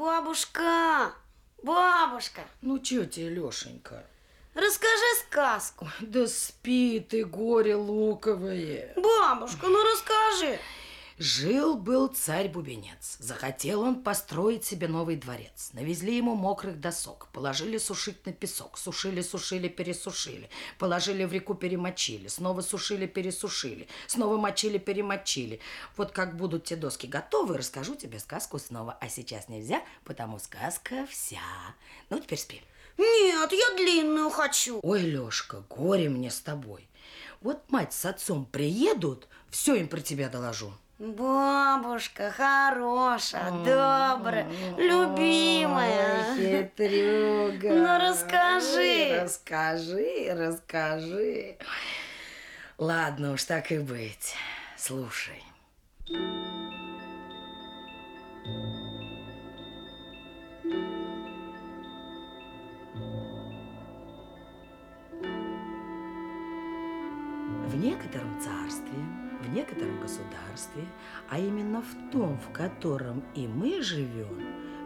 Бабушка, бабушка, Ну, тебе, Лешенька? расскажи сказку. Да спи ты, горе луковое. Бабушка, ну расскажи. Жил-был царь-бубенец. Захотел он построить себе новый дворец. Навезли ему мокрых досок, положили сушить на песок. Сушили, сушили, пересушили. Положили в реку, перемочили. Снова сушили, пересушили. Снова мочили, перемочили. Вот как будут те доски готовы, расскажу тебе сказку снова. А сейчас нельзя, потому сказка вся. Ну, теперь спи. Нет, я длинную хочу. Ой, Лешка, горе мне с тобой. Вот мать с отцом приедут, все им про тебя доложу. Бабушка хорошая, добрая, любимая. хитрюга. Ну, расскажи. Расскажи, расскажи. Ладно уж, так и быть. Слушай. В некотором царстве, в некотором государстве, а именно в том, в котором и мы живем,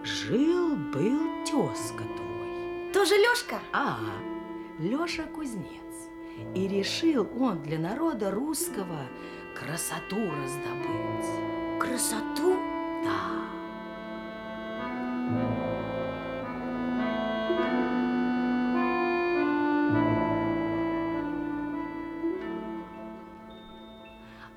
жил-был тезка твой. Тоже Лешка? А, Леша кузнец. И решил он для народа русского красоту раздобыть. Красоту? Да.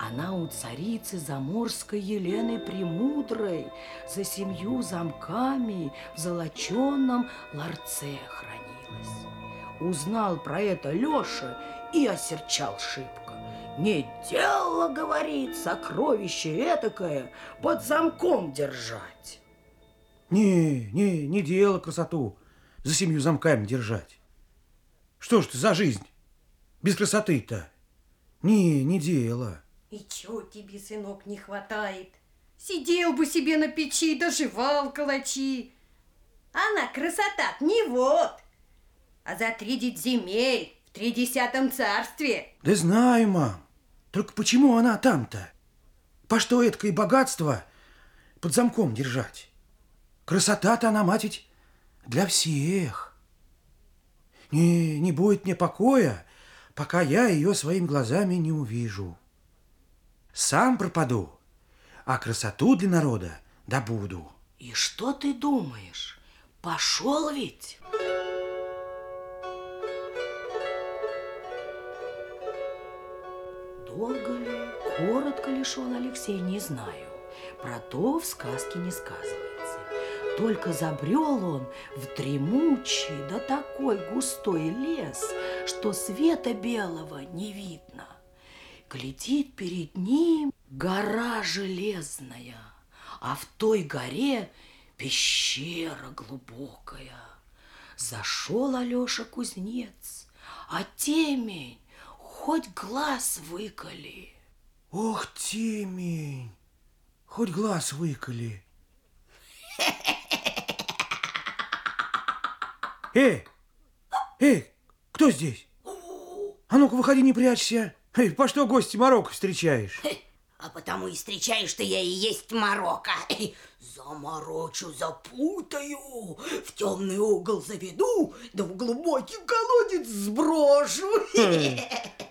Она у царицы заморской Елены Премудрой за семью замками в золоченном ларце хранилась. Узнал про это Леша и осерчал шибко. Не дело, говорит, сокровище этакое под замком держать. Не, не, не дело красоту за семью замками держать. Что ж ты за жизнь без красоты-то? Не, не дело. И чё тебе, сынок, не хватает? Сидел бы себе на печи, доживал калачи. Она красота не вот, а за тридцать земель в тридесятом царстве. Да знаю, мам. Только почему она там-то? По что это и богатство под замком держать? Красота-то она, мать, ведь для всех. Не, не будет мне покоя, пока я ее своими глазами не увижу. Сам пропаду, а красоту для народа добуду. И что ты думаешь? Пошел ведь? Долго ли, коротко ли шел Алексей, не знаю. Про то в сказке не сказывается. Только забрел он в дремучий, да такой густой лес, что света белого не видно. Глядит перед ним гора железная, а в той горе пещера глубокая. Зашел Алеша кузнец, а темень хоть глаз выколи. Ох, темень, хоть глаз выколи. Эй, эй, кто здесь? А ну-ка, выходи, не прячься. Эй, по что гости Марокко встречаешь? А потому и встречаешь, что я и есть Марокко. Заморочу, запутаю, в темный угол заведу, да в глубокий колодец сброшу.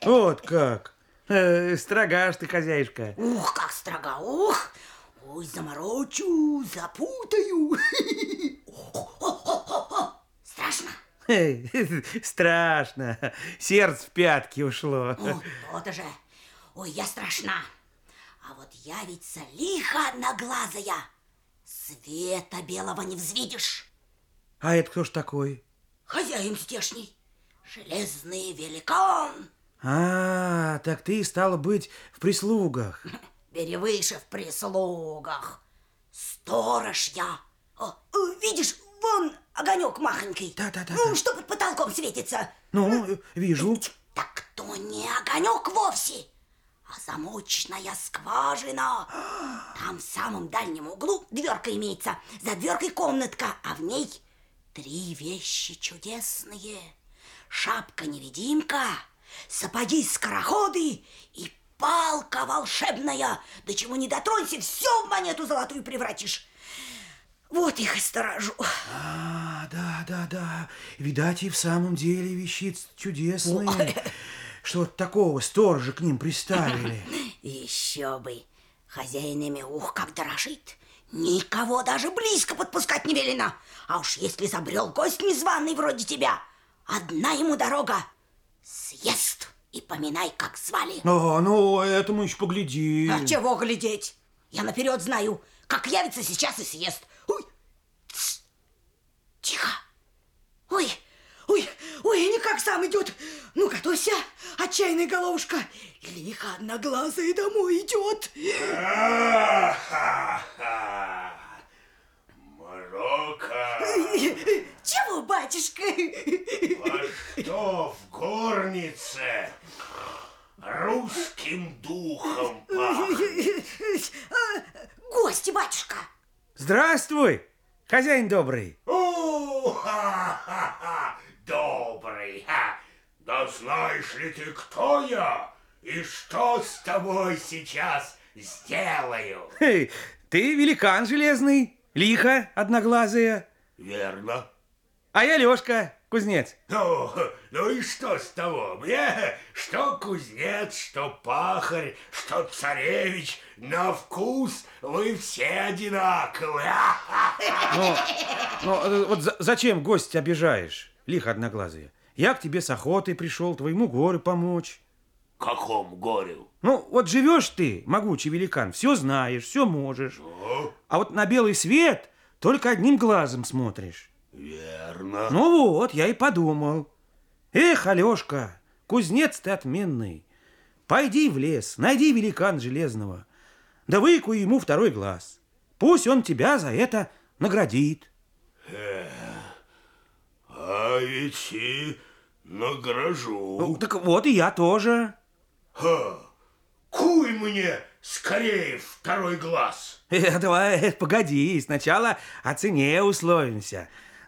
Вот как. Э, Строга ж ты, хозяюшка. Ух, как строга, ух! Ой, заморочу, запутаю. Страшно? Страшно. Сердце в пятки ушло. Ну, вот же. Ой, я страшна. А вот я ведь лиха наглазая. Света белого не взвидишь. А это кто ж такой? Хозяин здешний. Железный великан. А, так ты стала быть в прислугах. Бери выше в прислугах. Сторож я. О, э, видишь, вон огонек махонький. Да-да-да-да. Ну, что под потолком светится. Ну, э, вижу. Так то не огонек вовсе, а замочная скважина. Там в самом дальнем углу дверка имеется. За дверкой комнатка, а в ней три вещи чудесные. Шапка-невидимка, сапоги-скороходы и палка волшебная. До чего не дотронься, все в монету золотую превратишь. Вот их и сторожу. А, да, да, да. Видать, и в самом деле вещиц чудесные. Что вот такого сторожа к ним приставили. Еще бы. Хозяинами ух, как дорожит. Никого даже близко подпускать не велено. А уж если забрел гость незваный вроде тебя, одна ему дорога. Съест и поминай, как звали. О, ну, это мы еще поглядим. А чего глядеть? Я наперед знаю, как явится сейчас и съест. Ой, тс, тихо. Ой, ой, никак сам идет. Ну, готовься, отчаянная головушка. Лихо одноглазый домой идет. Морока, Чего, батюшка? а что в горнице русским духом пахнет? Гости, батюшка. Здравствуй, хозяин добрый. О, ха-ха-ха, добрый, ха. Да знаешь ли ты, кто я? И что с тобой сейчас сделаю? Хей, ты великан железный, лихо одноглазая. Верно. А я Лешка, кузнец. Ну, ну и что с того? Мне что кузнец, что пахарь, что царевич, на вкус вы все одинаковые. Ну, ну, вот за- зачем гость обижаешь, лихо одноглазая? Я к тебе с охотой пришел твоему горю помочь. Каком горю? Ну, вот живешь ты, могучий великан, все знаешь, все можешь. А вот на белый свет только одним глазом смотришь. Верно. Ну вот, я и подумал. Эх, Алешка, кузнец ты отменный. Пойди в лес, найди великан железного. Да выкуй ему второй глаз. Пусть он тебя за это наградит. А и награжу. Ну, так вот и я тоже. Ха, куй мне скорее второй глаз. Давай, погоди, сначала о цене условимся.